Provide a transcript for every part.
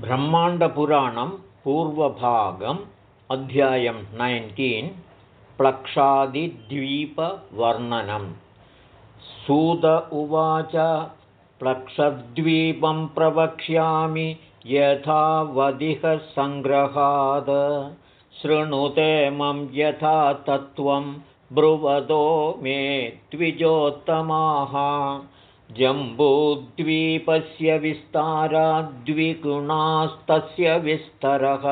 ब्रह्माण्डपुराणं पूर्वभागम् अध्यायं नैन्टीन् प्लक्षादिद्वीपवर्णनं। सूद उवाच प्लक्षद्वीपं प्रवक्ष्यामि यथावधिकसङ्ग्रहाद शृणुतेमं यथा तत्त्वं ब्रुवदो मे द्विजोत्तमाः जम्बूद्वीपस्य विस्ताराद्विगुणास्तस्य विस्तरः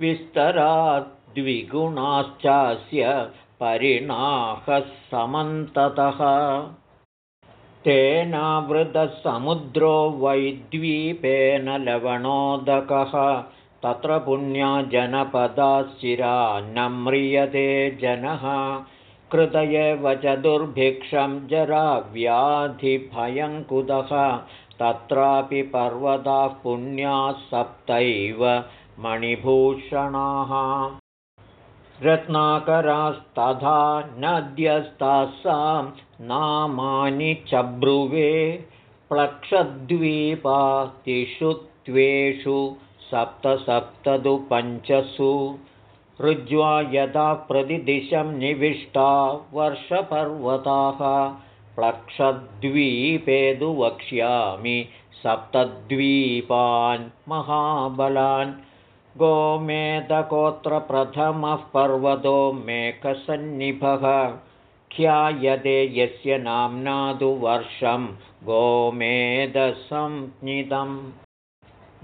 विस्तराद्विगुणाश्चास्य परिणाहः समन्ततः तेनावृतसमुद्रो वैद्वीपेन लवणोदकः तत्र पुण्या जनपदाशिरा न म्रियते जनः कृतयेव च दुर्भिक्षं जराव्याधिभयङ्कुतः तत्रापि पर्वताः पुण्याः सप्तैव मणिभूषणाः। रत्नाकरास्तथा नद्यस्तासां नामानि च ब्रुवे प्लक्षद्वीपातिषु त्वेषु सप्तसप्तदु पञ्चसु ऋज्वा यदा प्रतिदिशं निविष्टा वर्षपर्वताः प्लक्षद्वीपेदु वक्ष्यामि सप्तद्वीपान् महाबलान्। गोमेधकोत्र प्रथमः पर्वतो मेकसन्निभः ख्यायते यस्य नाम्नादु वर्षं गोमेधसंज्ञितम्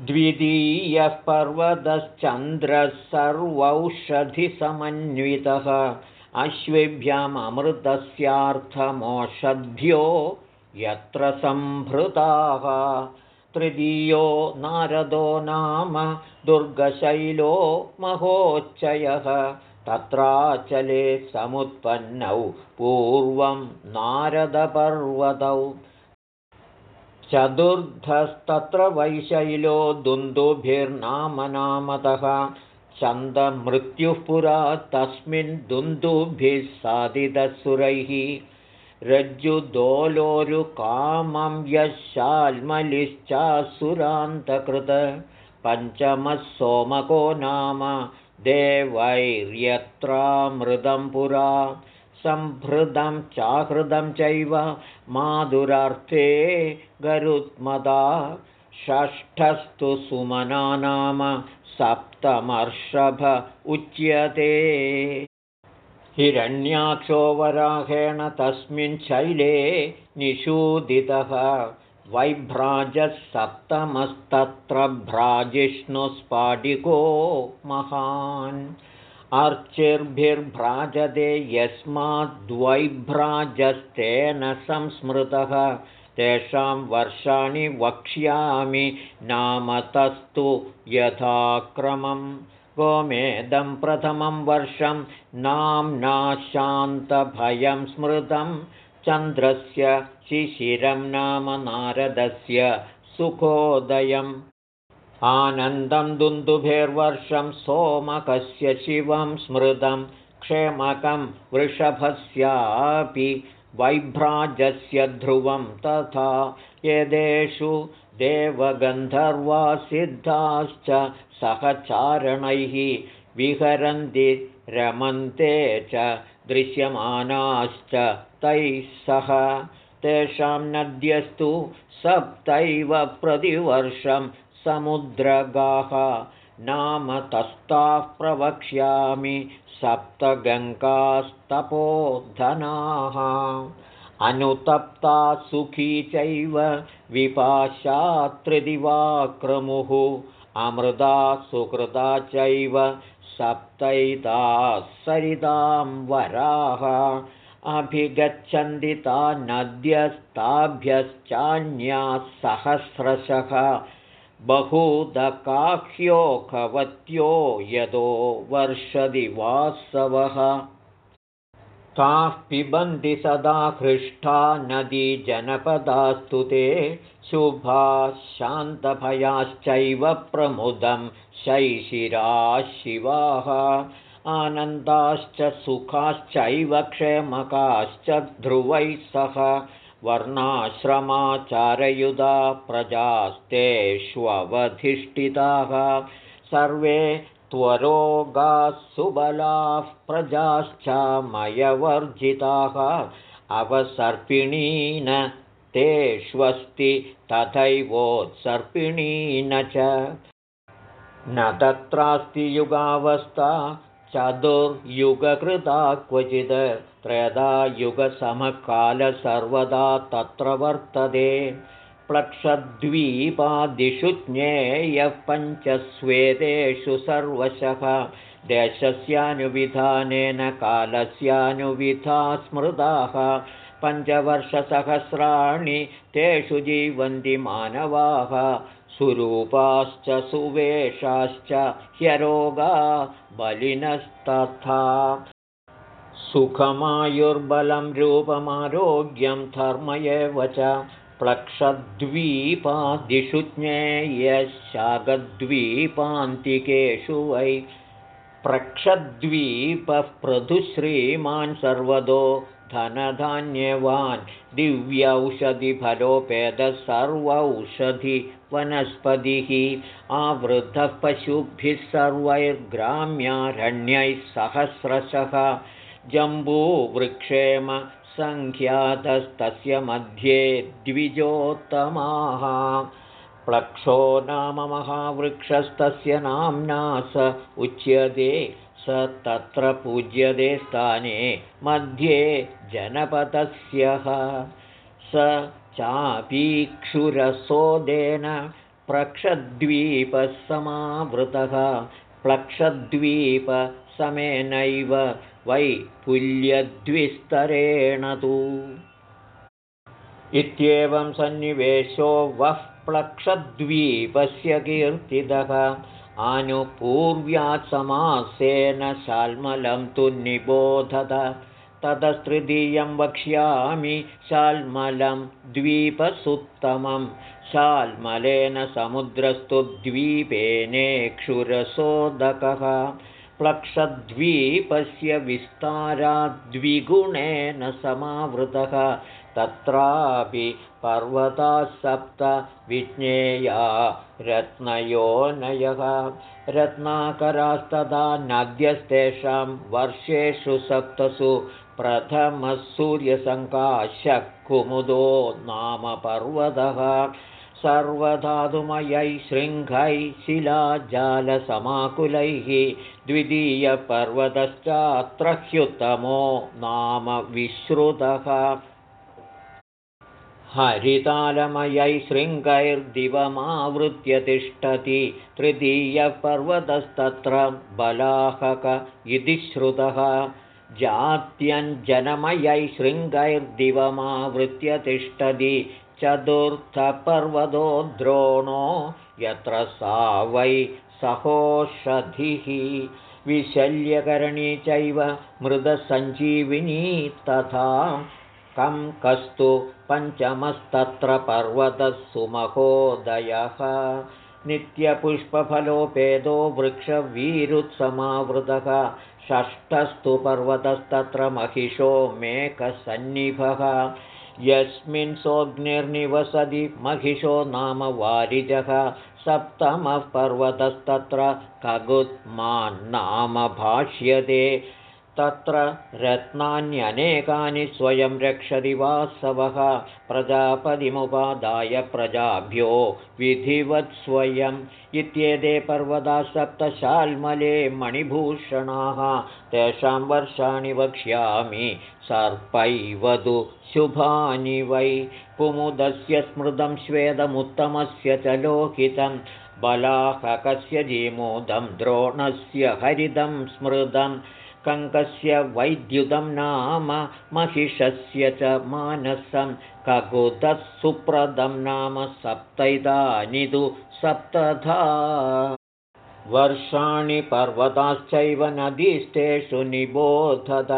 द्वितीयः पर्वतश्चन्द्रः सर्वौषधिसमन्वितः। अश्विभ्याममृतस्यार्थमोषद्भ्यो यत्र सम्भृताः। तृतीयो नारदो नाम दुर्गशैलो महोच्चयः। तत्राचले समुत्पन्नौ पूर्वं नारदपर्वतौ चतुर्धस्तत्र वैशैलो दुन्दुभिर्नामनामतः चन्दमृत्युः पुरा तस्मिन् दुन्दुभिः साधितसुरैः रज्जुदोलोरुकामं यशाल्मलिश्चासुरान्तकृत पञ्चमः सोमको नाम देवैर्यत्रामृतं पुरा सम्भृतं चाहृदं चैव माधुरार्थे गरुत्मदा षष्ठस्तु सुमना नाम सप्तमर्षभ उच्यते। हिरण्याक्षोवराहेण तस्मिन् शैले निषूदितः। वैभ्राजः सप्तमस्तत्र भ्राजिष्णुस्फाटिको महान् अर्चिर्भिर्भ्राजते यस्माद्वैभ्राजस्तेन संस्मृतः तेषां वर्षाणि वक्ष्यामि नाम तस्तु यथाक्रमं गोमेदं प्रथमं वर्षं नाम्नाशान्तभयं स्मृतं चन्द्रस्य शिशिरं नाम नारदस्य सुखोदयम् आनन्दं दुन्दुभेर्वर्षं सोमकस्य शिवं स्मृतं क्षेमकं वृषभस्यापि वैभ्राजस्य ध्रुवं तथा यदेषु देवगन्धर्वासिद्धाश्च सहचारणैः विहरन्ति रमन्ते च दृश्यमानाश्च तैः सह। तेषां नद्यस्तु सप्तैव प्रतिवर्षं समुद्रगाः नाम तस्ताः प्रवक्ष्यामि सप्तगङ्गास्तपोधनाः। अनुतप्ता सुखी चैव विपाशात्रिदिवाक्रमुः अमृता सुकृता चैव सप्तैताः सरितां वराः। अभिगच्छन्ति ता नद्यस्ताभ्यश्चान्याः सहस्रशः बहुदकाह्योखवत्यो यतो वर्षदिवासवः ताः पिबन्ति सदा हृष्टा नदीजनपदास्तु ते शान्तभयाश्चैव प्रमुदं शैशिराः शिवाः। आनन्दाश्च सुखाश्चैव क्षेमकाश्च ध्रुवैः सह वर्णाश्रमाचारयुधा प्रजास्तेष्वधिष्ठिताः सर्वे त्वरोगाः सुबलाः प्रजाश्चामयवर्जिताः। अवसर्पिणीन तेष्वस्ति तथैवोत्सर्पिणीन च। न तत्रास्ति युगावस्था चतुर्युगकृता क्वचिद् त्रयदा तत्र वर्तते। प्लक्षद्वीपादिषु ज्ञेयः पञ्चस्वेदेषु सर्वशः। देशस्यानुविधानेन कालस्यानुविधा स्मृताः। पञ्चवर्षसहस्राणि तेषु जीवन्ति मानवाः। सुरूपाश्च सुवेशाश्च ह्यरोगा बलिनस्तथा सुखमायुर्बलं रूपमारोग्यं धर्म एव च प्लक्षद्वीपादिषु ज्ञेयशागद्वीपान्तिकेषु वै प्रक्षद्वीपः पृथुश्रीमान् सर्वतो धनधान्यवान् दिव्यौषधिफलोपेदः सर्वौषधिवनस्पतिः आवृद्धः पशुभिः सर्वैर्ग्राम्यारण्यैः सहस्रशः जम्बूवृक्षेम सङ्ख्यातस्तस्य मध्ये द्विजोत्तमाः। प्लक्षो नाम महावृक्षस्तस्य नाम्ना स उच्यते स तत्र पूज्यते स्थाने मध्ये जनपदस्यः। स चापीक्षुरसोदेन प्रक्षद्वीपः समावृतः प्लक्षद्वीपसमेनैव वै पुल्यद्विस्तरेण तु। इत्येवं सन्निवेशो वः प्लक्षद्वीपस्य कीर्तितः आनुपूर्व्यात् समासेन शाल्मलं तु निबोधत। ततस्तृतीयं वक्ष्यामि शाल्मलं द्वीपसुत्तमं। शाल्मलेन समुद्रस्तु द्वीपेनेक्षुरसोदकः प्लक्षद्वीपस्य विस्ताराद्विगुणेन समावृतः। तत्रापि पर्वताः सप्त विज्ञेया रत्नयोनयः। रत्नाकरास्तदा नद्यस्तेषां वर्षेषु सप्तसु प्रथमः सूर्यसङ्काशः कुमुदो नाम पर्वतः सर्वधातुमयै शृङ्गैः शिलाजालसमाकुलैः द्वितीयपर्वतश्चात्र ह्युत्तमो नाम विश्रुतः। हरितालमयै शृङ्गैर्दिवमावृत्य तिष्ठति तृतीयपर्वतस्तत्र बलाहक इति श्रुतः। जात्यञ्जनमयै शृङ्गैर्दिवमावृत्य तिष्ठति चतुर्थपर्वतो द्रोणो यत्र सा वै सहोषधिः। विशल्यकरणी चैव मृदसञ्जीविनी तथा कं कस्तु पञ्चमस्तत्र पर्वतः सुमहोदयः नित्यपुष्पफलोपेदो वृक्षवीरुत्समावृतः। षष्ठस्तु पर्वतस्तत्र महिषो मेकसन्निभः यस्मिन् सोऽग्निर्निवसति महिषो नाम वारिजः। सप्तमः पर्वतस्तत्र खगुत्मान्नाम भाष्यते। तत्र रत्नान्यनेकानि स्वयं रक्षति वासवः। प्रजापतिमुपादाय प्रजाभ्यो विधिवत् स्वयम्। इत्येते पर्वता सप्तशाल्मले मणिभूषणाः। तेषां वर्षाणि वक्ष्यामि सर्पैवधु शुभानि वै कुमुदस्य स्मृतं श्वेदमुत्तमस्य च लोकितं बलाहकस्य जीमोदं द्रोणस्य हरिदं स्मृतं कङ्कस्य वैद्युतं नाम महिषस्य च मानसं ककुतः सुप्रदं नाम सप्तैतानि तु सप्तधा। वर्षाणि पर्वताश्चैव नदीस्तेषु निबोधत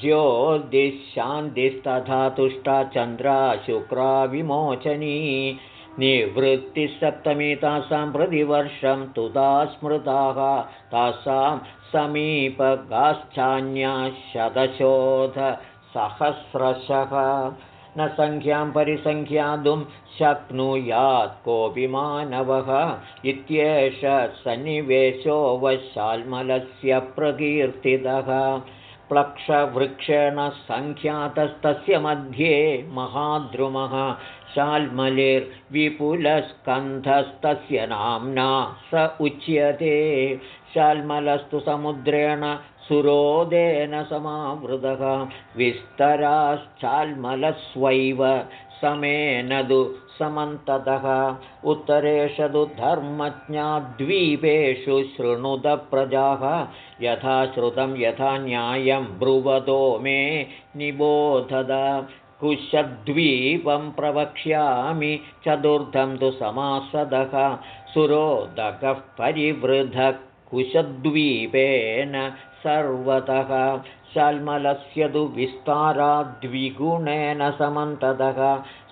ज्योतिश्शान्तिस्तथा तुष्टा चन्द्रा शुक्रा विमोचनी। निवृत्तिसप्तमी तासां प्रतिवर्षं तुदा स्मृताः। तासां समीपगाश्चान्या शतशोधसहस्रशः न सङ्ख्यां परिसङ्ख्यातुं शक्नुयात् कोऽपि मानवः। इत्येष सन्निवेशो वशाल्मलस्य प्रकीर्तितः प्लक्षवृक्षेण सङ्ख्यातस्तस्य मध्ये महाद्रुमः शाल्मलिर्विपुलस्कन्धस्तस्य नाम्ना स उच्यते। शाल्मलस्तु समुद्रेण सुरोदेन समावृतः। विस्तराश्चाल्मलस्वैव समेनदु समन्ततः। उत्तरेषु धर्मज्ञाद्वीपेषु शृणुदप्रजाः यथा श्रुतं यथा न्यायं ब्रुवतो मे निबोधद। कुशद्वीपं प्रवक्ष्यामि चतुर्थं तु समासदः। सुरोदकः परिवृधः कुशद्वीपेन सर्वतः शाल्मलस्य तु विस्ताराद्विगुणेन समन्ततः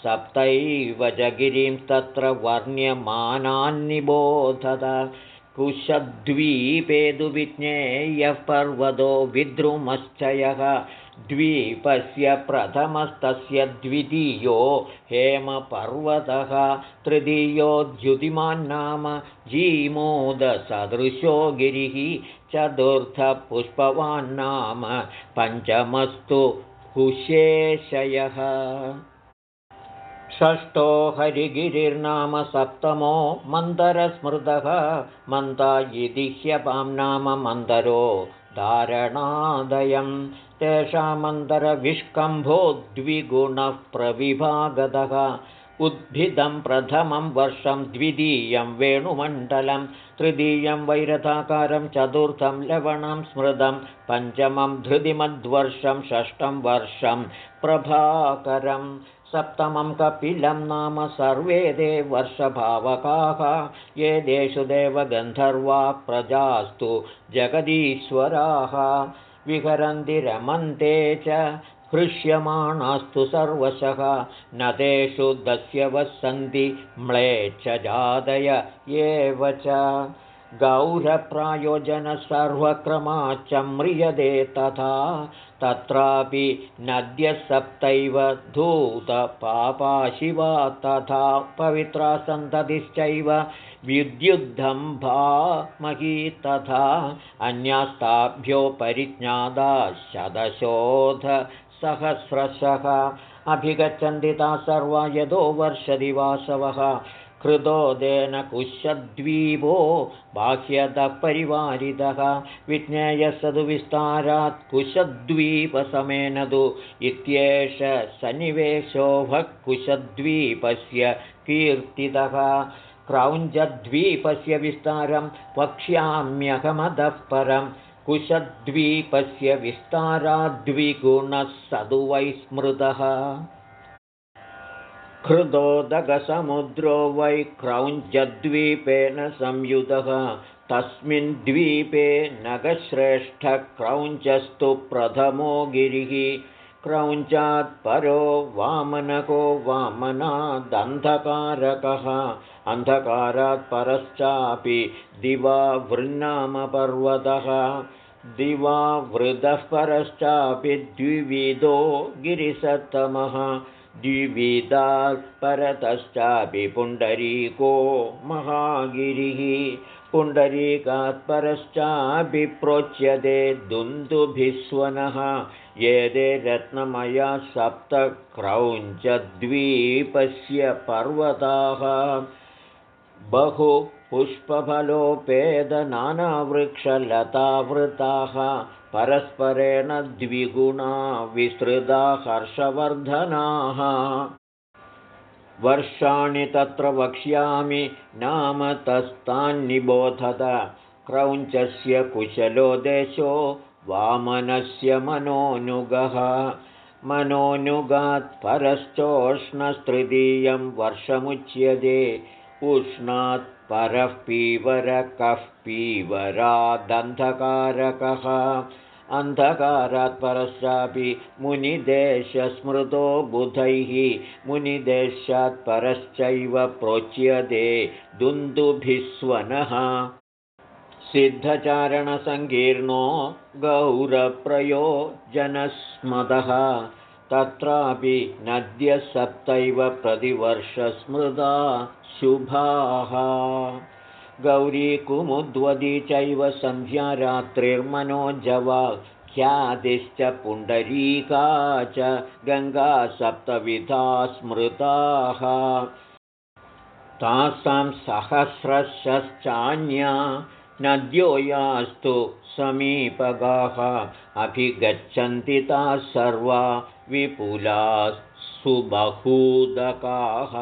सप्तैव जगिरिं तत्र वर्ण्यमानान्निबोधत कुशद्वीपे तु विज्ञेयः पर्वतो विद्रुमश्चयः। द्वीपस्य प्रथमस्तस्य द्वितीयो हेमपर्वतः तृतीयो द्युतिमान्नाम जीमोदसदृशो गिरिः चतुर्थपुष्पवान्नाम पञ्चमस्तु कुशेशयः षष्ठो हरिगिरिर्नाम सप्तमो मन्दरस्मृतः मन्ता इति ह्यपां नाम मन्दरो धारणादयं तेषामन्तरविष्कम्भो द्विगुणः प्रविभागतः। उद्भिदं प्रथमं वर्षं द्वितीयं वेणुमण्डलं तृतीयं वैरथाकारं चतुर्थं लवणं स्मृतं पञ्चमं धृतिमद्वर्षं षष्ठं वर्षं प्रभाकरं सप्तमं कपिलं नाम सर्वे ते वर्षभावकाः ये देषु देवगन्धर्वा प्रजास्तु जगदीश्वराः। विहरन्ति रमन्ते च हृष्यमाणास्तु सर्वशः। न तेषु दस्य वसन्ति म्लेच्छ जादय एव च गौरप्रायोजनसर्वक्रमाच्च म्रियते तथा तत्रापि नद्यसप्तैव धूतपापाशिवा तथा पवित्रा सन्ततिश्चैव विद्युद्धम्भा मही तथा अन्यास्ताभ्यो परिज्ञादा शतशोधसहस्रशः। अभिगच्छन्ति ताः सर्वा यदो वर्षदिवासवः कृतोदेन कुशद्वीपो विस्तारात् कुशद्वीपसमेन तु इत्येष सन्निवेशो कुशद्वीपस्य कीर्तितः। क्रौञ्चद्वीपस्य विस्तारं वक्ष्याम्यहमदः परं। कुशद्वीपस्य विस्ताराद्विगुणः सदु वैस्मृतः हृदोदकसमुद्रो वै क्रौञ्चद्वीपेन संयुतः तस्मिन् द्वीपे नगश्रेष्ठक्रौञ्चस्तु प्रथमो गिरिः। क्रौञ्चात् परो वामनको वामनादन्धकारकः अन्धकारात् परश्चापि दिवावृन्नामपर्वतः दिवावृतः परश्चापि द्विविधो गिरिसत्तमः द्विविधात् परतश्चापि पुण्डरीको महागिरिः पुण्डरीकात् परश्चापि प्रोच्यते दुन्दुभिस्वनः ये रत्नमया सप्तक्रौञ्चद्वीपस्य पर्वताः। बहु पुष्पफलोपेदनानावृक्षलतावृताः परस्परेण द्विगुणा विसृता हर्षवर्धनाः। वर्षाणि तत्र वक्ष्यामि नाम तस्तान्निबोधत। क्रौञ्चस्य कुशलो देशो वामनस्य मनोनुगः। मनोनुगात् परश्चोष्णस्तृतीयं वर्षमुच्यते। उष्णात् परः पीवरकः पीवरादन्धकारकः अन्धकारात् परश्चापि मुनिदेशस्मृतो बुधैः। मुनिदेशात् परश्चैव प्रोच्यते दुन्दुभिस्वनः। सिद्धचारणसङ्कीर्णो गौरप्रयो जनस्मदः तत्रापि नद्यः सप्तैव प्रतिवर्षस्मृदा शुभाः गौरीकुमुद्वदी चैव सन्ध्यारात्रिर्मनोजवा ख्यातिश्च पुण्डरीका च गङ्गा सप्तविधा स्मृताः। तासां सहस्रशश्चान्या नद्यो यास्तु समीपगाः। अभिगच्छन्ति ताः सर्वा विपुलाः सुबहूदकाः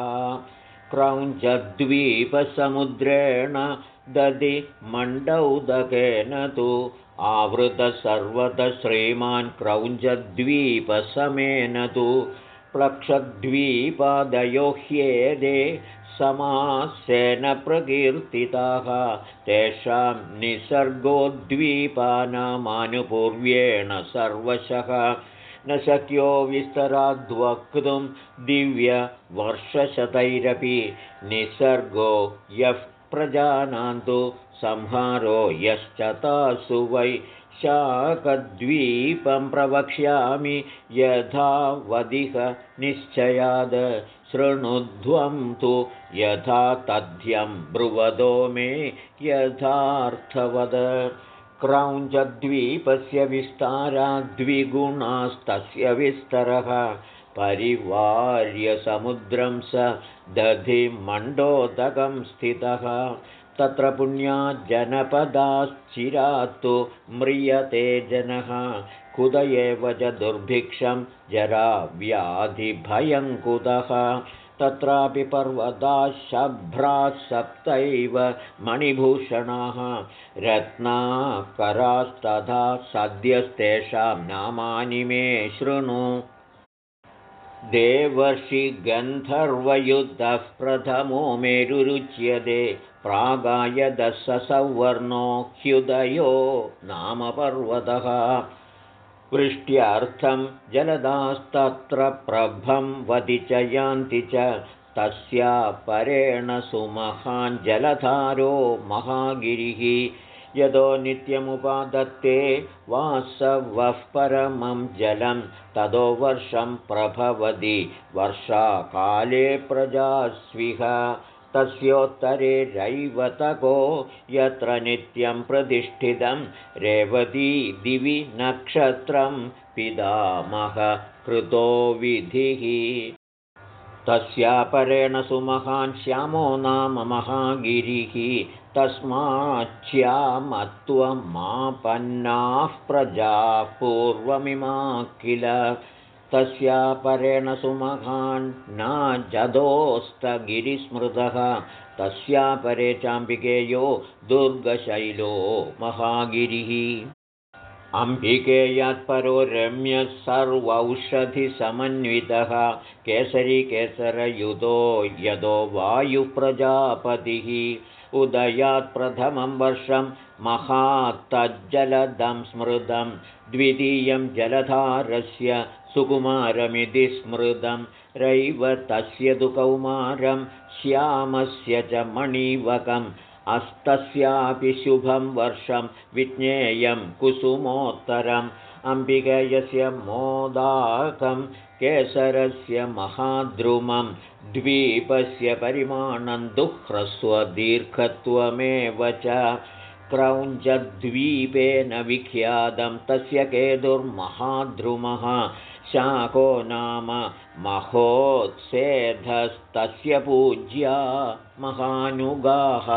क्रौञ्चद्वीपसमुद्रेण दधि मण्डौदकेन तु श्रीमान् क्रौञ्चद्वीपसमेन तु प्लक्षद्वीपादयो ह्येदे समासेन प्रकीर्तिताः। तेषां निसर्गोद्वीपानामानुपूर्व्येण सर्वशः न शक्यो विस्तराद्वक्तुं दिव्यवर्षशतैरपि निसर्गो यः प्रजानान्तु संहारो यश्च तासु वै शाकद्वीपं प्रवक्ष्यामि यथा निश्चयाद शृणुध्वं तु यथा तथ्यं ब्रुवदो मे यथार्थवद क्रौञ्चद्वीपस्य विस्ताराद्विगुणास्तस्य विस्तरः। परिवार्यसमुद्रं स दधिमण्डोदकं स्थितः। तत्र पुण्या जनपदाश्चिरात्तु म्रियते जनः। कुत एव च दुर्भिक्षं जराव्याधिभयङ्कुतः तत्रापि पर्वताः शभ्राः सप्तैव मणिभूषणाः रत्नाकरास्तथा सद्यस्तेषां नामानि मे शृणु। देवर्षिगन्धर्वयुद्धः प्रथमो मेरुरुच्यते प्रागायदशसौवर्णो ह्युदयो नाम पर्वतः वृष्ट्यर्थं जलदास्तत्र प्रभं वदि च यान्ति च तस्या परेण सुमहान् जलधारो महागिरिः। यतो नित्यमुपादत्ते वासवः परमं जलं ततो वर्षं प्रभवति। वर्षाकाले प्रजास्विह तस्योत्तरे रैवतको यत्र नित्यं प्रतिष्ठितं रेवती दिवि नक्षत्रं पितामह कृतो विधिः। तस्यापरेण सुमहान् श्यामो नाम महागिरिः। तस्माच्छ्यामत्वमापन्नाः प्रजा पूर्वमिमा किल तस्यापरेण सुमहान्नाजदोस्तगिरिस्मृतः तस्यापरे चाम्बिकेयो दुर्गशैलो महागिरिः। अम्बिकेयात्परो रम्यः सर्वौषधिसमन्वितः। केसरीकेसरयुतो यदो वायुप्रजापतिः। उदयात् प्रथमं वर्षं महात्तज्जलदं स्मृतं द्वितीयं जलधारस्य सुकुमारमिति स्मृतं रैव तस्य तु कौमारं श्यामस्य च मणिवकम् अस्तस्यापि शुभं वर्षं विज्ञेयं कुसुमोत्तरम् अम्बिकयस्य मोदाकं केसरस्य महाद्रुमं द्वीपस्य परिमाणं दुःह्रस्वदीर्घत्वमेव च क्रौञ्चद्वीपेन विख्यातं तस्य केतुर्महाद्रुमः शाको नाम महोत्सेधस्तस्य पूज्या महानुगाः।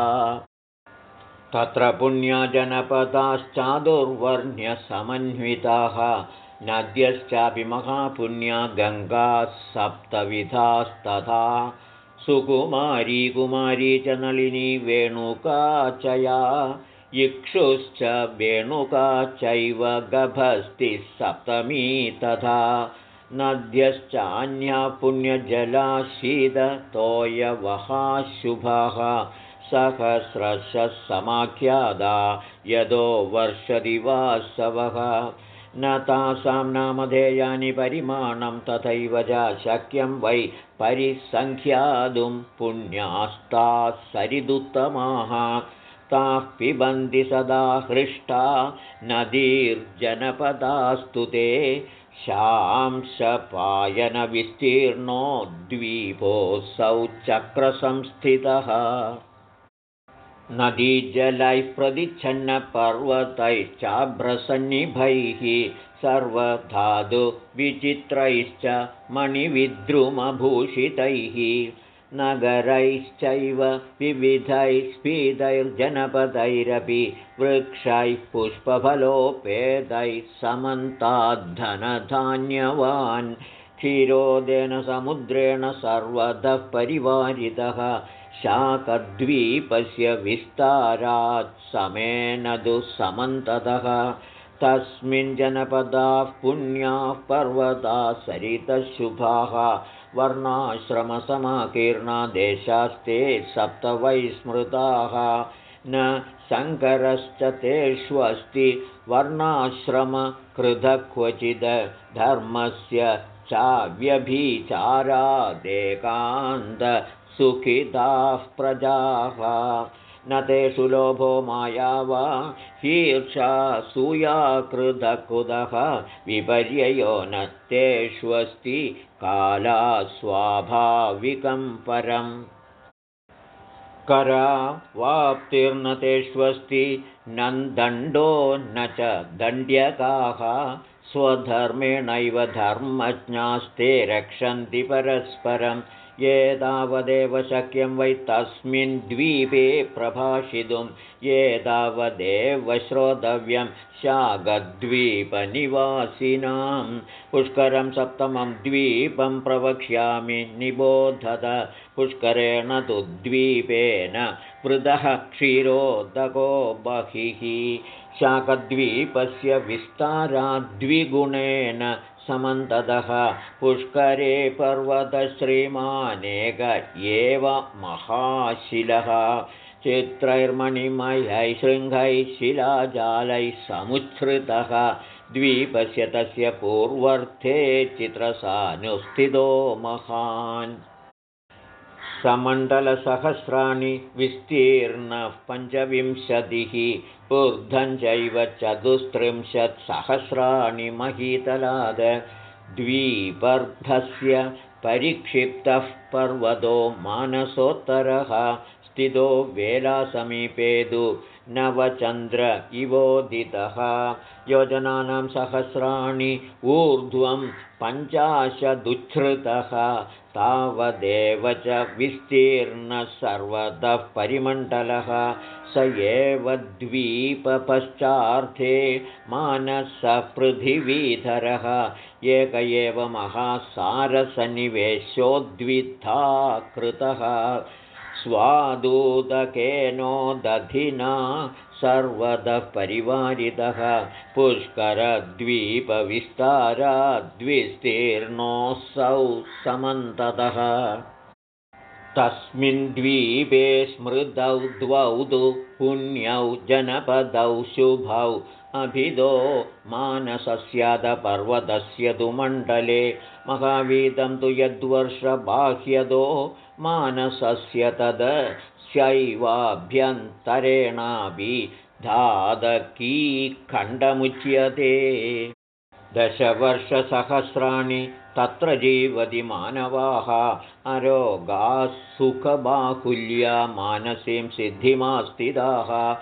तत्र पुण्यजनपदाश्चादुर्वर्ण्यसमन्विताः नद्यश्चापि महापुण्या गङ्गाः सप्तविधास्तथा सुकुमारी कुमारी च नलिनी वेणुका च या इक्षुश्च वेणुका चैव गभस्तिः सप्तमी तथा नद्यश्चान्या शुभाः सहस्रशः समाख्यादा यदो वर्षदिवासवः। न तासां नामधेयानि परिमाणं तथैव च शक्यं वै परिसङ्ख्यातुं पुण्यास्ताः सरिदुत्तमाः ताः पिबन्ति सदा हृष्टा नदीर्जनपदास्तु ते। शांशपायनविस्तीर्णो द्वीपोऽसौ चक्रसंस्थितः नदीजलैः प्रतिच्छन्नपर्वतैश्चाभ्रसन्निभैः सर्वधातुविचित्रैश्च मणिविद्रुमभूषितैः नगरैश्चैव विविधैः स्फीतैर्जनपदैरपि वृक्षैः पुष्पफलोपेदैः समन्ताद्धनधान्यवान्। क्षीरोदेन समुद्रेण सर्वतः परिवारितः शाकद्वीपस्य विस्तारात् समेन दुःसमन्ततः। तस्मिन् जनपदाः पुण्याः पर्वताः सरितशुभाः वर्णाश्रमसमाकीर्णा देशास्ते सप्त वै स्मृताः न शङ्करश्च तेष्वस्ति वर्णाश्रमकृत क्वचिद् धर्मस्य चाव्यभिचारादेकान्तसुखिताः प्रजाः न तेषु लोभो माया वा हीर्षा सूयाकृधकुदः विपर्ययो न तेष्वस्ति काला स्वाभाविकं परम्। करा वाप्तिर्न तेष्वस्ति नन्दण्डो न च दण्ड्यकाः स्वधर्मेणैव धर्मज्ञास्ते रक्षन्ति परस्परम् ये तावदेव शक्यं वै तस्मिन् द्वीपे प्रभाषितुं ये तावदेव श्रोतव्यं शागद्वीपनिवासिनां पुष्करं सप्तमं द्वीपं प्रवक्ष्यामि निबोधत। पुष्करेण तु द्वीपेन वृदः क्षीरोदको बहिः। शाकद्वीपस्य विस्ताराद्विगुणेन समन्ततः पुष्करे पर्वतश्रीमानेक एव महाशिलः। चित्रैर्मणिमयैः शृङ्गैः शिलाजालैः समुच्छ्रितः। द्वीपस्य तस्य पूर्वर्थे चित्रसानुस्थितो महान्। समण्डलसहस्राणि विस्तीर्णः पञ्चविंशतिः ऊर्ध्वञ्चैव चतुस्त्रिंशत्सहस्राणि महीतलाद द्वीपर्धस्य परिक्षिप्तः पर्वतो मानसोत्तरः स्थितो वेलासमीपे तु नवचन्द्र इवोदितः। योजनानां सहस्राणि ऊर्ध्वं पञ्चाशदुच्छ्रुतः। तावदेव च विस्तीर्णः सर्वतः परिमण्डलः। स एव द्वीपपश्चार्थे मानसपृथिवीधरः। एक एव महासारसन्निवेशोद्विधा कृतः स्वादूदकेनो दधिना सर्वतः परिवारितः पुष्करद्वीपविस्ताराद्विस्तीर्णोऽसौ समन्ततः। तस्मिन् द्वीपे स्मृतौ द्वौ तु पुण्यौ जनपदौ शुभौ। अभिदो मानसस्यादपर्वतस्य तु मण्डले महावीतं तु यद्वर्षबाह्यदो मानसस्य तद् शैवाभ्यन्तरेणापि धादकीखण्डमुच्यते दशवर्षसहस्राणि तत्र जीवति मानवाः। अरोगाः सुखबाहुल्या मानसीं सिद्धिमास्तिदाः।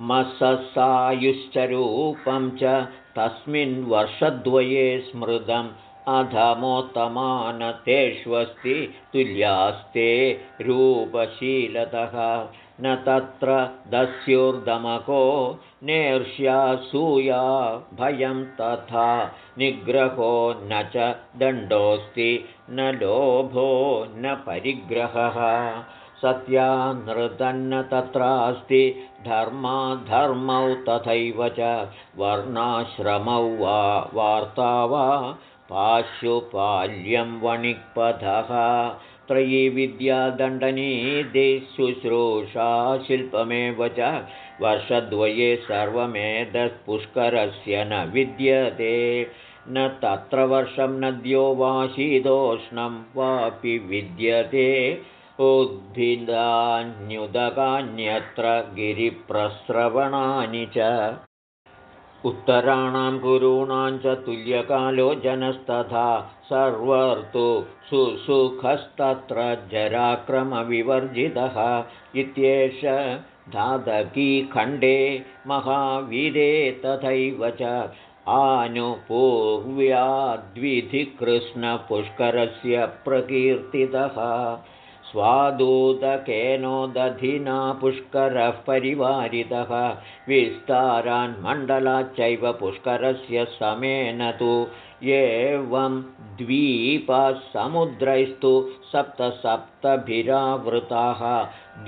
मससायुश्चरूपं च तस्मिन् वर्षद्वये स्मृतम् अधमोत्तमानतेष्वस्ति तुल्यास्ते रूपशीलतः। न तत्र दस्युर्दमको नेर्ष्यासूया भयं तथा निग्रहो न च दण्डोऽस्ति न लोभो न परिग्रहः। सत्या नृतन्न तत्रास्ति धर्माधर्मौ तथैव च वर्णाश्रमौ वा वार्ता वा पाशुपाल्यं वणिक्पथः त्रयी विद्यादण्डनीदिशुश्रूषा शिल्पमेव च वर्षद्वये सर्वमेतत्पुष्करस्य न विद्यते। न तत्र वर्षं नद्यो वा शीतोष्णं वापि विद्यते। उद्भिदान्युदकान्यत्र गिरिप्रस्रवणानि च उत्तराणां गुरूणां च तुल्यकालो जनस्तथा सर्वर्तु सुसुखस्तत्र जराक्रमविवर्जितः इत्येष धातकीखण्डे महावीरे तथैव च आनुपूर्व्याद्विधिकृष्णपुष्करस्य प्रकीर्तितः स्वादूतकेनोदधिना पुष्करः परिवारितः विस्तारान्मण्डलाच्चैव पुष्करस्य समेन तु एवं द्वीपसमुद्रैस्तु सप्त सप्तभिरावृताः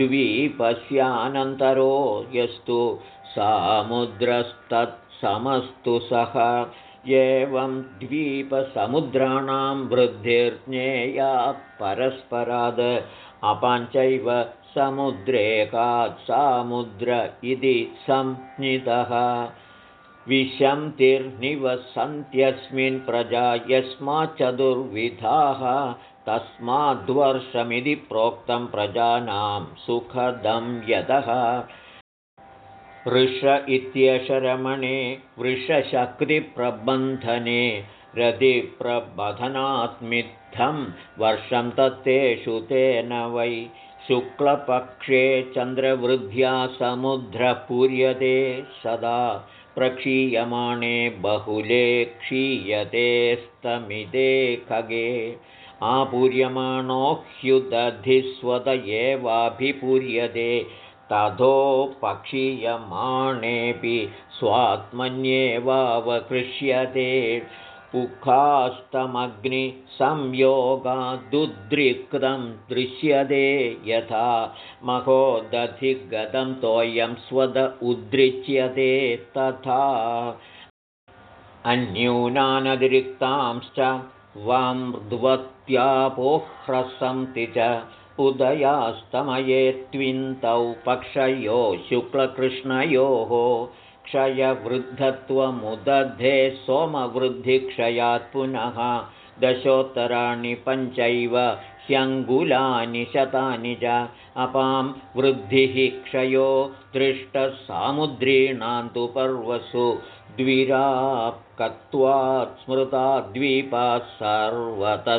द्वीपस्यानन्तरो यस्तु सामुद्रस्तत्समस्तु सः एवं द्वीपसमुद्राणां वृद्धिर्ज्ञेया परस्पराद् अपाञ्चैव समुद्रेकात् सामुद्र इति संज्ञितः। विशन्तिर्निवसन्त्यस्मिन् प्रजा यस्माच्चतुर्विधाः तस्माद्वर्षमिति प्रोक्तं प्रजानां सुखदं यतः वृष इत्यशरमणे वृषशक्तिप्रबन्धने रतिप्रबधनात्मिद्धं वर्षं तत्तेषु तेन वै शुक्लपक्षे चन्द्रवृद्ध्या समुद्रपूर्यते सदा। प्रक्षीयमाणे बहुले क्षीयतेस्तमिदे खगे। आपूर्यमाणो ह्युदधिस्वत एवाभिपूर्यते तथोपक्षीयमाणेऽपि स्वात्मन्येवावकृष्यते। उखास्तमग्निसंयोगादुद्रिक्तं दृश्यते यथा महोदधिगतं तोयं स्वद उद्रिच्यते तथा। अन्यूनानतिरिक्तांश्च वामृद्वत्यापोह्रसन्ति च उदयास्तमये त्विन्तौ पक्षयो शुक्लकृष्णयोः क्षयवृद्धत्वमुदधे सोमवृद्धिक्षयात् पुनः दशोत्तराणि पञ्चैव ह्यङ्गुलानि शतानि च अपां वृद्धिः क्षयो दृष्टसामुद्रीणां तु पर्वसु द्विराकत्वात् स्मृता द्वीपाः सर्वतश्चोदकावृताः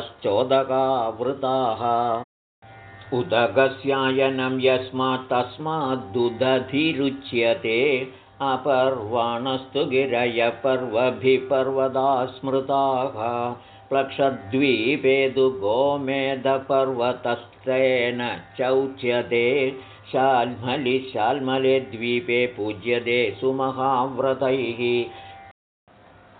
उदकस्यायनं यस्मात् तस्माद्दुदधिरुच्यते अपर्वाणस्तु गिरयपर्वभिः पर्वदा स्मृताः प्लक्षद्वीपे तु गोमेधपर्वतस्तेन चौच्यते। शाल्मलि शाल्मले द्वीपे पूज्यते सुमहाव्रतैः।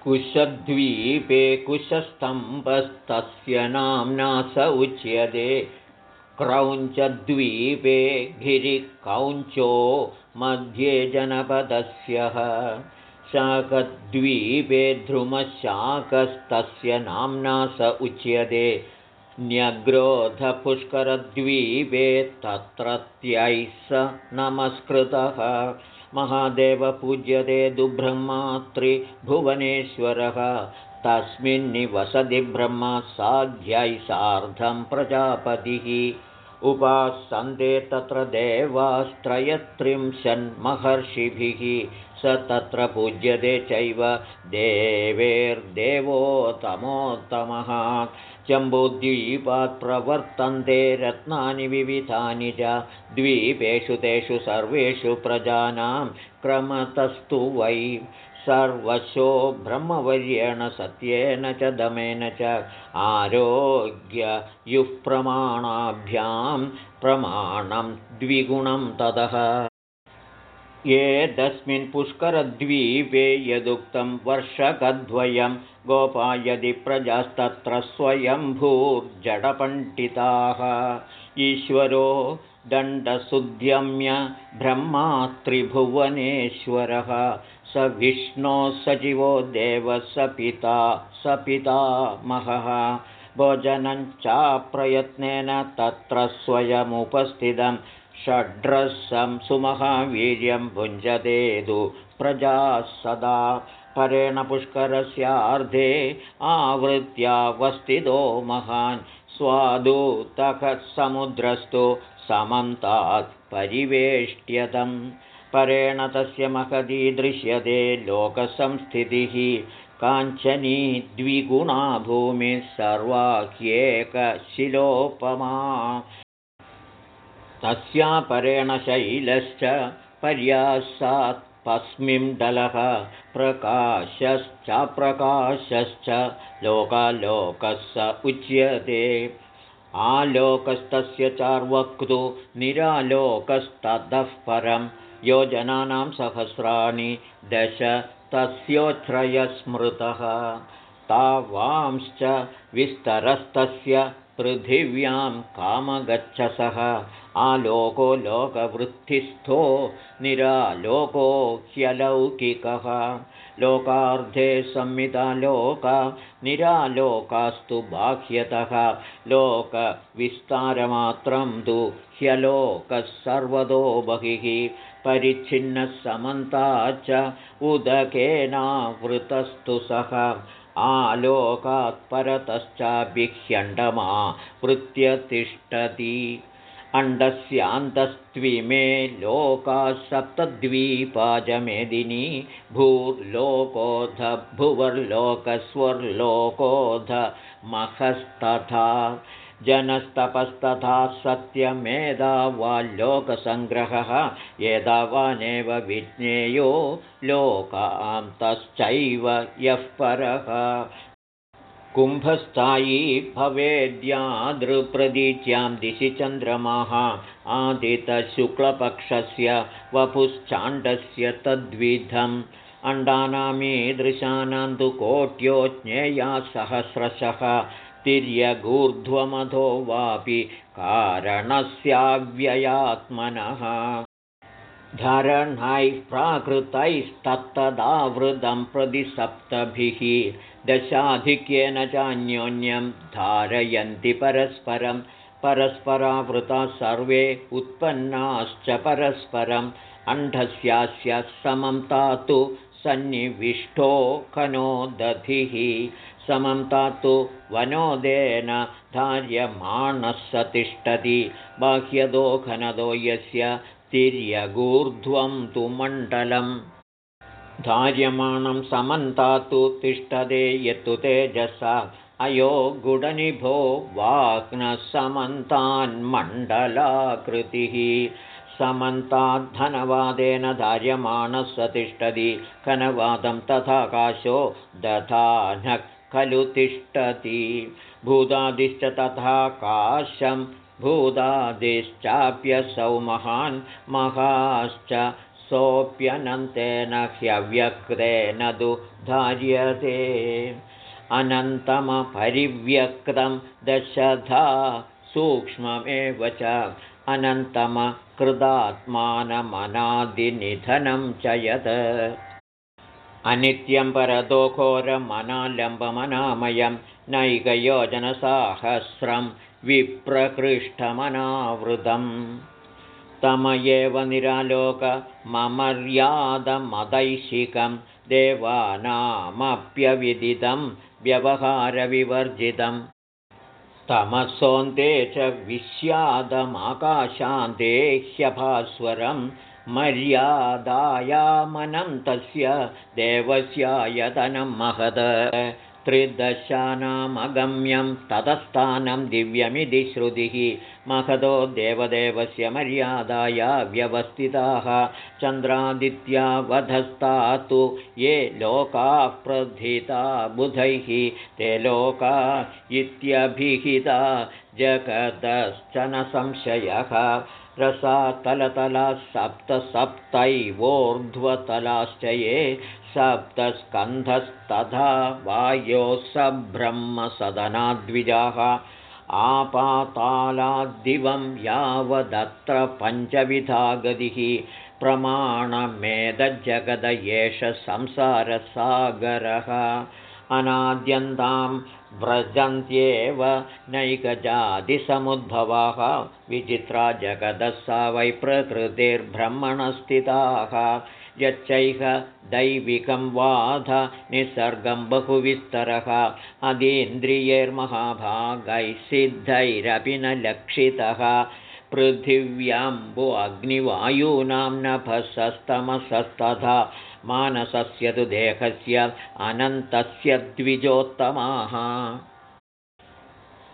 कुशद्वीपे कुशस्तम्भस्तस्य नाम्ना स उच्यते क्रौञ्चद्वीपे गिरिकौञ्चो मध्ये जनपदस्यः शाकद्वीपे ध्रुमशाकस्तस्य नाम्ना स उच्यते। न्यग्रोधपुष्करद्वीपे तत्रत्यैः स नमस्कृतः। महादेवपूज्यते दुब्रह्मातृभुवनेश्वरः। तस्मिन्निवसति ब्रह्म साध्यै सार्धं प्रजापतिः उपासन्ते तत्र देवास्त्रयत्रिंशन्महर्षिभिः स तत्र पूज्यते चैव देवेर्देवोत्तमोत्तमः। जम्बूद्वीपात् प्रवर्तन्ते रत्नानि विविधानि च द्वीपेषु तेषु सर्वेषु प्रजानां क्रमतस्तु वै सर्वशो ब्रह्मवर्येण सत्येन च दमेन च आरोग्ययुःप्रमाणाभ्यां प्रमाणं द्विगुणं ततः एतस्मिन् पुष्करद्वीपे यदुक्तं वर्षकद्वयं गोपा यदि प्रजास्तत्र स्वयंभूर्जडपण्डिताः। ईश्वरो दण्डसुद्यम्य ब्रह्मात्रिभुवनेश्वरः स विष्णोः सचिवो देवः स पिता स पिता महः। भोजनं चाप्रयत्नेन तत्र स्वयमुपस्थितं षड्रसं सुमहावीर्यं भुञ्जतेदु प्रजाः सदा। परेण पुष्करस्यार्धे आवृत्यावस्थितो महान्। स्वादुतकः समुद्रस्तु समन्तात् परिवेष्ट्यतम् परेण तस्य महती दृश्यते लोकसंस्थितिः। काञ्चनी द्विगुणा भूमिः सर्वाह्येकशिलोपमा तस्यापरेण शैलश्च पर्यासात् पस्मिण्डलः प्रकाशश्चाप्रकाशश्च स उच्यते। आलोकस्तस्य चार्वक्तु निरालोकस्ततः परं योजनानां सहस्राणि दश तस्योच्छ्रयस्मृतः तावांश्च विस्तरस्तस्य पृथिव्यां कामगच्छसः। आलोको लोकवृत्तिस्थो निरालोको ह्यलौकिकः लोकार्धे संमितालोका निरालोकास्तु बाह्यतः। लोकविस्तारमात्रं तु ह्यलोकः सर्वतो बहिः परिच्छिन्नः समन्ता च उदकेनावृतस्तु सः। आलोकात् परतश्चाभिह्यण्डमा वृत्यतिष्ठति अण्डस्यान्तस्त्विमे लोकाः सप्तद्वीपाजमेदिनी भूर्लोकोऽध भुवर्लोकस्वर्लोकोऽध महस्तथा जनस्तपस्तथा सत्यमेधा वा लोकसङ्ग्रहः यदावानेव विज्ञेयो लोकान्तश्चैव यः परः कुम्भस्थायी भवेद्यादृप्रदीच्यां दिशि चन्द्रमाः आदितशुक्लपक्षस्य वपुश्चाण्डस्य तद्विधम् अण्डानामीदृशानां तु कोट्यो ज्ञेया सहस्रशः तिर्यगूर्ध्वमधो वापि कारणस्याव्ययात्मनः धरणैः प्राकृतैस्तत्तदावृतं प्रति सप्तभिः दशाधिक्येन चान्योन्यं धारयन्ति परस्परं। परस्परावृता सर्वे उत्पन्नाश्च परस्परम् अण्ढस्यास्य समं तातु सन्निविष्टो खनो दधिः। समं तातु वनोदेन धार्यमाणः स तिष्ठति बाह्यदो खनदो यस्य तिर्यगूर्ध्वं तु मण्डलम् धार्यमाणं समन्तातु तिष्ठते यत्तु तेजसा। अयो गुडनिभो वाग्नसमन्तान्मण्डलाकृतिः समन्ताद्धनवादेन धार्यमाणः स तिष्ठति। खनवादं तथाकाशो दधानः खलु तिष्ठति। भूतादिश्च तथा काशं भूतादिश्चाप्यसौ महान् महाश्च सोऽप्यनन्तेन ह्यव्यक्तेन तु धार्यते अनन्तमपरिव्यक्तं दशधा सूक्ष्ममेव च अनन्तमकृदात्मानमनादिनिधनं च यत्। अनित्यं परदोघोरमनालम्बमनामयं नैकयोजनसाहस्रं विप्रकृष्टमनावृतम् तम एव निरालोकममर्यादमदैशिकं देवानामप्यविदितं व्यवहारविवर्जितं। तमसोऽन्ते च विष्यादमाकाशान्ते ह्यभास्वरं मर्यादायामनन्तस्य देवस्यायतनं महद त्रिदशानामगम्यं ततस्थानं दिव्यमिति श्रुतिः। महदो देवदेवस्य मर्यादाया व्यवस्थिताः। चन्द्रादित्यावधस्तातु ये लोकाः प्रथिता बुधैः। ते लोका इत्यभिहिता जगतश्च न संशयः रसातलतलाः सप्त सप्तैवोर्ध्वतलाश्च ये सप्तस्कन्धस्तथा वायोः स आपातालाद्दिवं यावदत्र पञ्चविधा गतिः प्रमाणमेदज्जगद एष संसारसागरः। अनाद्यन्तां व्रजन्त्येव नैकजातिसमुद्भवाः। विचित्रा जगदः सा वै प्रकृतिर्ब्रह्मणस्थिताः यच्चैह दैविकं वाध निसर्गं बहुविस्तरः। अदीन्द्रियैर्महाभागैः पृथिव्याम्बु अग्निवायूनां नभसस्तमसस्तथा। मानसस्य तु देहस्य अनन्तस्य द्विजोत्तमाः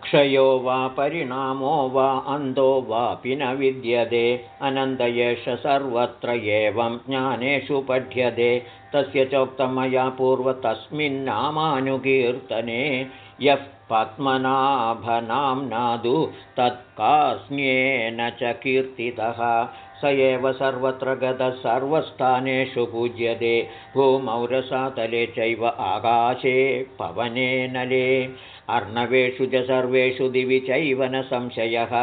क्षयो वा परिणामो वा अन्धो वापि न विद्यते। अनन्त एष सर्वत्र एवं ज्ञानेषु पठ्यते। तस्य चोक्तं मया पूर्वतस्मिन्नामानुकीर्तने यः पद्मनाभनाम्नादु तत्कास्न्येन च कीर्तितः। स एव सर्वत्र गतः सर्वस्थानेषु पूज्यते। भूमौ रसातले चैव आकाशे पवने नले अर्णवेषु च सर्वेषु दिवि चैव न संशयः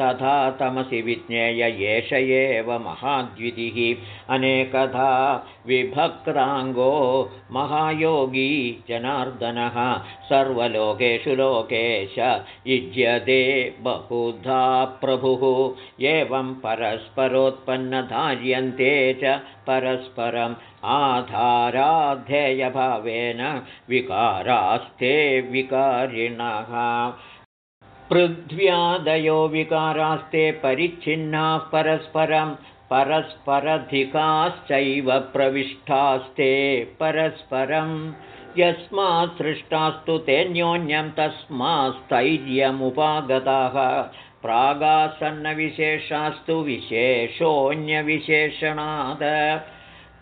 तथा तमसि विज्ञेय एष एव महाद्वितिः। अनेकधा विभक्राङ्गो महायोगी जनार्दनः। सर्वलोकेषु लोकेश युज्यते बहुधा प्रभुः। एवं परस्परोत्पन्नधार्यन्ते च परस्परम् आधाराध्येयभावेन विकारास्ते विकारिणः पृथ्व्यादयो विकारास्ते परिच्छिन्नाः परस्परं परस्परधिकाश्चैव प्रविष्टास्ते परस्परं। यस्मात् सृष्टास्तु तेऽन्योन्यं तस्मात्स्थैर्यमुपागताः प्रागासन्नविशेषास्तु विशेषोऽन्यविशेषणाद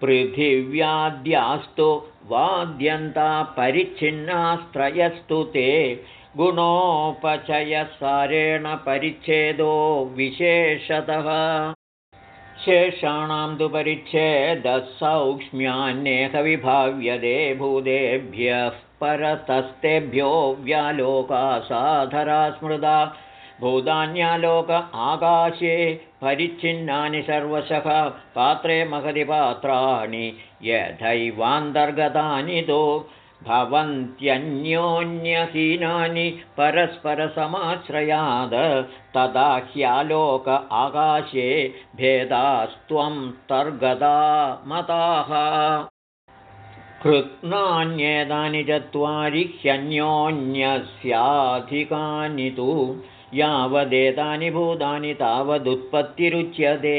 पृथिव्याद्यास्तु वाद्यन्ता परिच्छिन्नास्त्रयस्तु ते गुणोपचयसारेण परिच्छेदो विशेषतः। शेषाणां तु परिच्छेदसौक्ष्म्यान्येकविभाव्यते भूतेभ्यः परतस्तेभ्यो व्यालोकासाधरा स्मृदा भूतान्यालोक आकाशे परिच्छिन्नानि सर्वशः पात्रे महति पात्राणि यथैवान्तर्गतानि तु भवन्त्यन्योन्यहीनानि परस्परसमाश्रयाद तदा ह्यालोक आकाशे भेदास्त्वं तर्गदा मताः। कृत्नान्येतानि चत्वारि ह्यन्योन्यस्याधिकानि तु यावदेतानि भूतानि तावदुत्पत्तिरुच्यते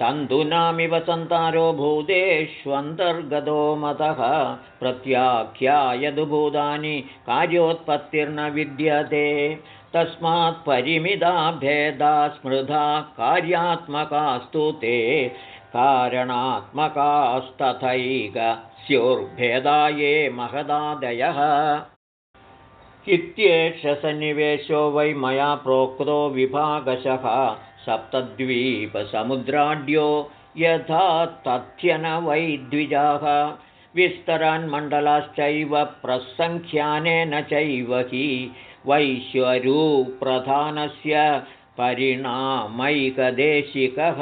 तन्तूनामिव सन्तारो भूतेष्वन्तर्गतो मतः प्रत्याख्यायदुभूतानि कार्योत्पत्तिर्न विद्यते। तस्मात् परिमिता भेदा स्मृधा कार्यात्मकास्तु ते। कारणात्मकास्तथैक स्युर्भेदा ये महदादयः। इत्येष सन्निवेशो वै मया प्रोक्तो विभागशः सप्तद्वीपसमुद्राढ्यो यथा तथ्यन वै द्विजाः विस्तरान्मण्डलाश्चैव प्रसङ्ख्यानेन चैव हि वैश्वरूप्रधानस्य परिणामैकदेशिकः।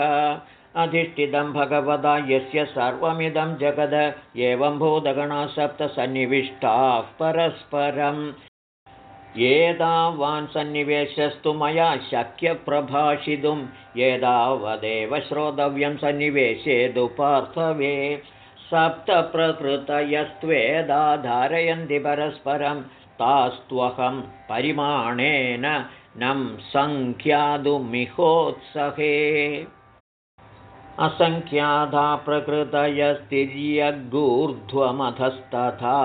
अधिष्ठितं भगवदा यस्य सर्वमिदं जगद एवं भूतगणा सप्तसन्निविष्टाः परस्परम् एतावान् सन्निवेशस्तु मया शक्यप्रभाषितुं यदावदेव श्रोतव्यं सन्निवेशेदुपार्थवे सप्तप्रकृतयस्त्वेदा धारयन्ति परस्परं। तास्त्वहं परिमाणेन नं सङ्ख्यातुमिहोत्सहे असङ्ख्याधा प्रकृतयस्तिर्यगूर्ध्वमधस्तथा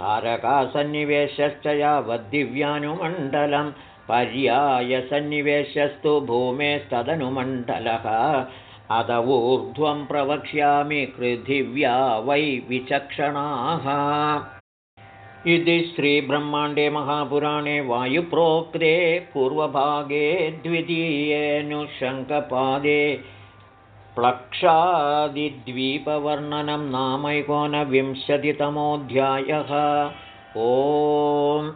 तारकासन्निवेशश्च यावद्दिव्यानुमण्डलं पर्यायसन्निवेशस्तु भूमेस्तदनुमण्डलः। अद ऊर्ध्वं प्रवक्ष्यामि पृथिव्या वै विचक्षणाः। इति श्रीब्रह्माण्डे महापुराणे वायुप्रोक्ते पूर्वभागे द्वितीयेऽनुशङ्कपादे प्लक्षादिद्वीपवर्णनं नामैकोनविंशतितमोऽध्यायः ओम्